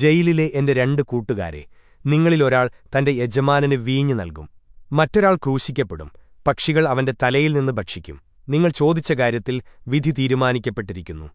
ജയിലിലെ എന്റെ രണ്ട് കൂട്ടുകാരെ നിങ്ങളിലൊരാൾ തന്റെ യജമാനന് വീഞ്ഞു നൽകും മറ്റൊരാൾ ക്രൂശിക്കപ്പെടും പക്ഷികൾ അവന്റെ തലയിൽ നിന്ന് ഭക്ഷിക്കും. നിങ്ങൾ ചോദിച്ച കാര്യത്തിൽ വിധി തീരുമാനിക്കപ്പെട്ടിരിക്കുന്നു.